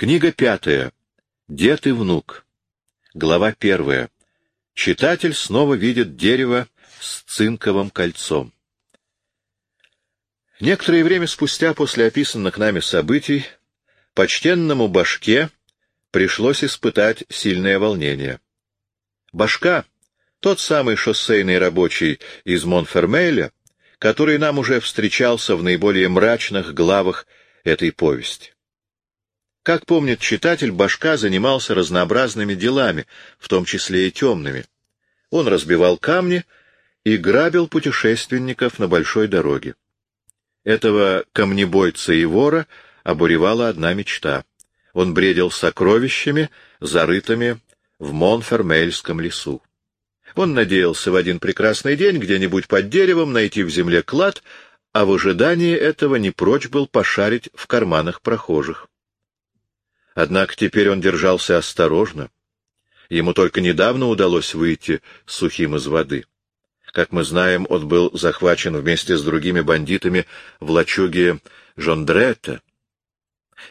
Книга пятая. Дед и внук. Глава первая. Читатель снова видит дерево с цинковым кольцом. Некоторое время спустя после описанных нами событий почтенному башке пришлось испытать сильное волнение. Башка — тот самый шоссейный рабочий из Монфермейля, который нам уже встречался в наиболее мрачных главах этой повести. Как помнит читатель, Башка занимался разнообразными делами, в том числе и темными. Он разбивал камни и грабил путешественников на большой дороге. Этого камнебойца и вора обуревала одна мечта. Он бредил сокровищами, зарытыми в Монфермельском лесу. Он надеялся в один прекрасный день где-нибудь под деревом найти в земле клад, а в ожидании этого не прочь был пошарить в карманах прохожих. Однако теперь он держался осторожно. Ему только недавно удалось выйти сухим из воды. Как мы знаем, он был захвачен вместе с другими бандитами в лачуге Жондретта.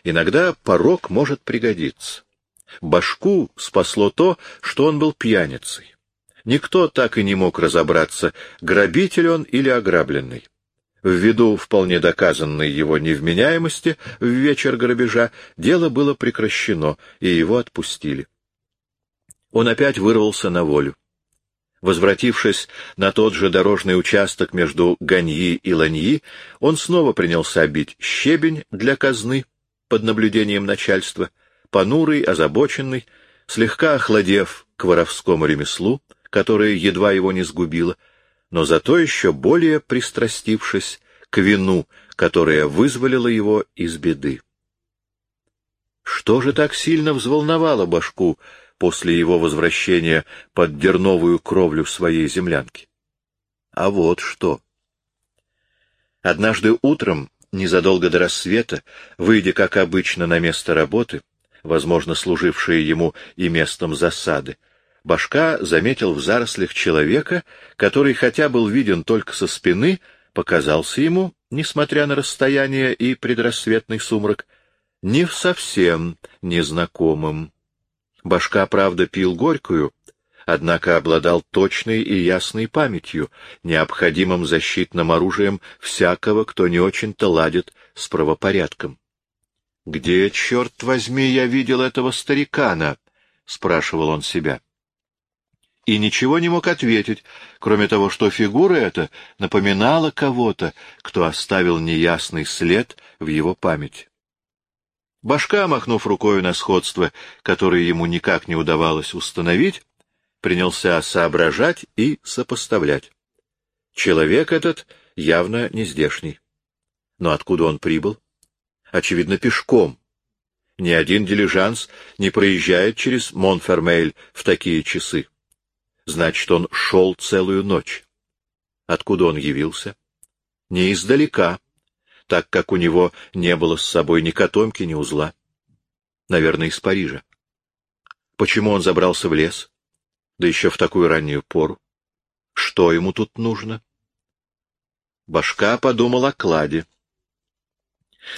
Иногда порог может пригодиться. Башку спасло то, что он был пьяницей. Никто так и не мог разобраться, грабитель он или ограбленный. Ввиду вполне доказанной его невменяемости в вечер грабежа, дело было прекращено, и его отпустили. Он опять вырвался на волю. Возвратившись на тот же дорожный участок между Ганьи и Ланьи, он снова принялся бить щебень для казны под наблюдением начальства, понурый, озабоченный, слегка охладев к воровскому ремеслу, которое едва его не сгубило, но зато еще более пристрастившись к вину, которая вызволила его из беды. Что же так сильно взволновало башку после его возвращения под дерновую кровлю своей землянки? А вот что. Однажды утром, незадолго до рассвета, выйдя, как обычно, на место работы, возможно, служившее ему и местом засады, Башка заметил в зарослях человека, который, хотя был виден только со спины, показался ему, несмотря на расстояние и предрассветный сумрак, не совсем незнакомым. Башка, правда, пил горькую, однако обладал точной и ясной памятью, необходимым защитным оружием всякого, кто не очень-то ладит с правопорядком. — Где, черт возьми, я видел этого старикана? — спрашивал он себя. — и ничего не мог ответить, кроме того, что фигура эта напоминала кого-то, кто оставил неясный след в его памяти. Башка, махнув рукою на сходство, которое ему никак не удавалось установить, принялся соображать и сопоставлять. Человек этот явно не здешний. Но откуда он прибыл? Очевидно, пешком. Ни один дилижанс не проезжает через Монфермейль в такие часы. Значит, он шел целую ночь. Откуда он явился? Не издалека, так как у него не было с собой ни котомки, ни узла. Наверное, из Парижа. Почему он забрался в лес? Да еще в такую раннюю пору. Что ему тут нужно? Башка подумал о кладе.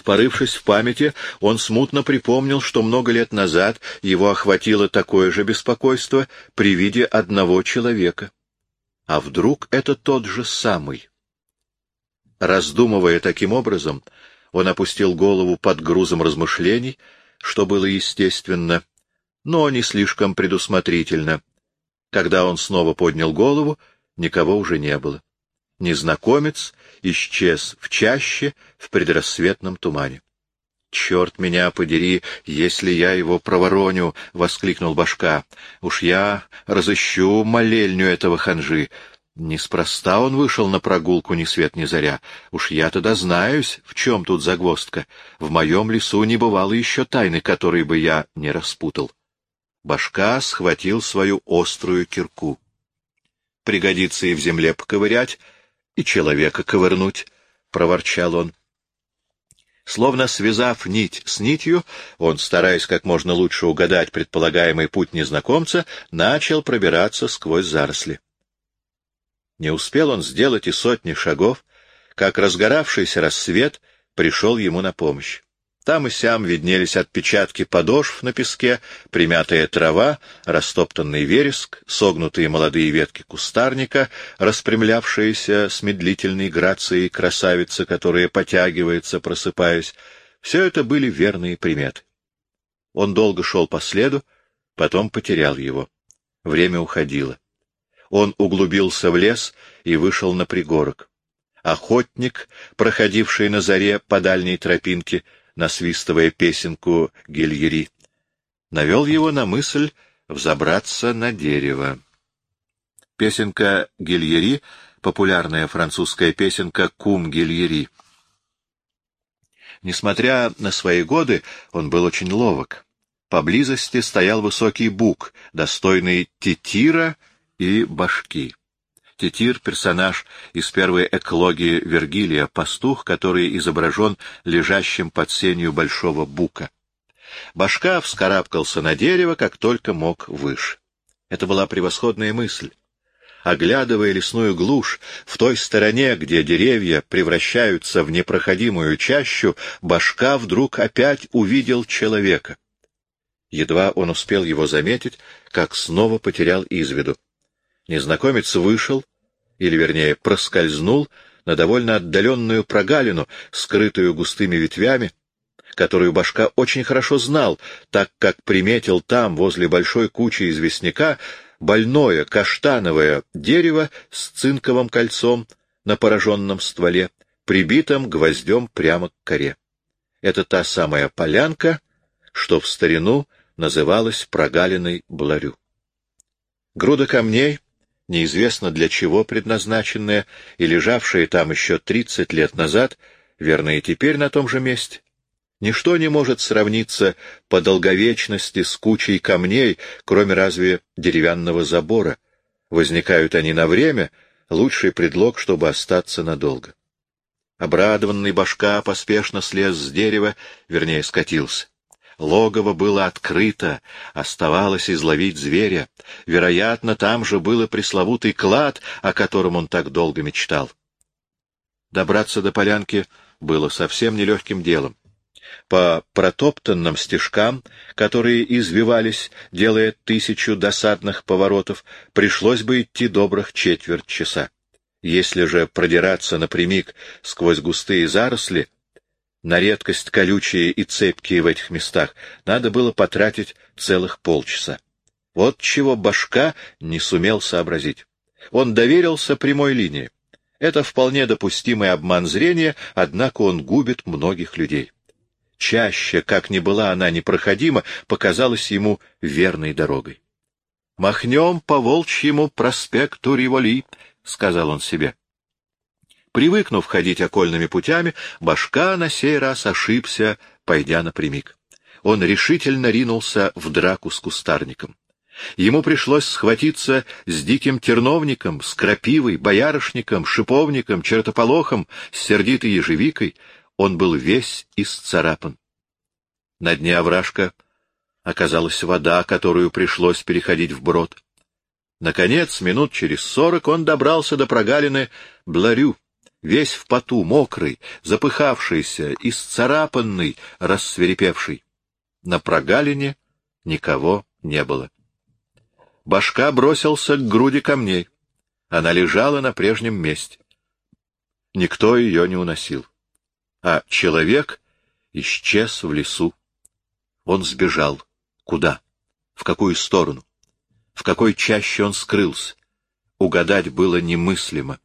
Порывшись в памяти, он смутно припомнил, что много лет назад его охватило такое же беспокойство при виде одного человека. А вдруг это тот же самый? Раздумывая таким образом, он опустил голову под грузом размышлений, что было естественно, но не слишком предусмотрительно. Когда он снова поднял голову, никого уже не было. Незнакомец исчез в чаще в предрассветном тумане. «Черт меня подери, если я его провороню!» — воскликнул башка. «Уж я разыщу молельню этого ханжи. Неспроста он вышел на прогулку ни свет ни заря. Уж я тогда знаюсь, в чем тут загвоздка. В моем лесу не бывало еще тайны, которые бы я не распутал». Башка схватил свою острую кирку. Пригодится и в земле поковырять, и человека ковырнуть, — проворчал он. Словно связав нить с нитью, он, стараясь как можно лучше угадать предполагаемый путь незнакомца, начал пробираться сквозь заросли. Не успел он сделать и сотни шагов, как разгоравшийся рассвет пришел ему на помощь. Там и сям виднелись отпечатки подошв на песке, примятая трава, растоптанный вереск, согнутые молодые ветки кустарника, распрямлявшиеся с медлительной грацией красавицы, которая потягивается, просыпаясь. Все это были верные приметы. Он долго шел по следу, потом потерял его. Время уходило. Он углубился в лес и вышел на пригорок. Охотник, проходивший на заре по дальней тропинке, насвистывая песенку Гильери, навел его на мысль взобраться на дерево. Песенка Гильери — популярная французская песенка «Кум Гильери». Несмотря на свои годы, он был очень ловок. Поблизости стоял высокий бук, достойный тетира и башки. Тетир — персонаж из первой эклогии Вергилия, пастух, который изображен лежащим под сенью большого бука. Башка вскарабкался на дерево, как только мог выше. Это была превосходная мысль. Оглядывая лесную глушь, в той стороне, где деревья превращаются в непроходимую чащу, Башка вдруг опять увидел человека. Едва он успел его заметить, как снова потерял из виду. Незнакомец вышел, или, вернее, проскользнул на довольно отдаленную прогалину, скрытую густыми ветвями, которую башка очень хорошо знал, так как приметил там, возле большой кучи известняка, больное каштановое дерево с цинковым кольцом на пораженном стволе, прибитым гвоздем прямо к коре. Это та самая полянка, что в старину называлась прогалиной Бларю. Груда камней — неизвестно для чего предназначенные и лежавшие там еще тридцать лет назад, верно и теперь на том же месте. Ничто не может сравниться по долговечности с кучей камней, кроме разве деревянного забора. Возникают они на время, лучший предлог, чтобы остаться надолго. Обрадованный башка поспешно слез с дерева, вернее, скатился. Логово было открыто, оставалось изловить зверя. Вероятно, там же был и пресловутый клад, о котором он так долго мечтал. Добраться до полянки было совсем нелегким делом. По протоптанным стежкам, которые извивались, делая тысячу досадных поворотов, пришлось бы идти добрых четверть часа. Если же продираться напрямик сквозь густые заросли, на редкость колючие и цепкие в этих местах, надо было потратить целых полчаса. Вот чего башка не сумел сообразить. Он доверился прямой линии. Это вполне допустимый обман зрения, однако он губит многих людей. Чаще, как ни была она непроходима, показалась ему верной дорогой. «Махнем по волчьему проспекту Риволи», — сказал он себе. Привыкнув ходить окольными путями, башка на сей раз ошибся, пойдя напрямик. Он решительно ринулся в драку с кустарником. Ему пришлось схватиться с диким терновником, с крапивой, боярышником, шиповником, чертополохом, с сердитой ежевикой. Он был весь исцарапан. На дне овражка оказалась вода, которую пришлось переходить вброд. Наконец, минут через сорок он добрался до прогалины Бларю, весь в поту, мокрый, запыхавшийся, исцарапанный, рассверепевший. На прогалине никого не было. Башка бросился к груди камней. Она лежала на прежнем месте. Никто ее не уносил. А человек исчез в лесу. Он сбежал. Куда? В какую сторону? В какой чаще он скрылся? Угадать было немыслимо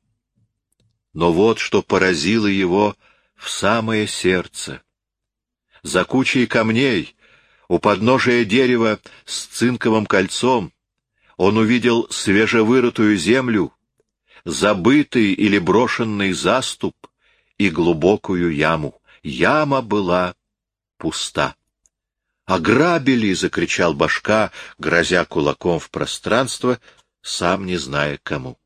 но вот что поразило его в самое сердце. За кучей камней, у подножия дерева с цинковым кольцом, он увидел свежевырытую землю, забытый или брошенный заступ и глубокую яму. Яма была пуста. «Ограбили!» — закричал башка, грозя кулаком в пространство, сам не зная кому.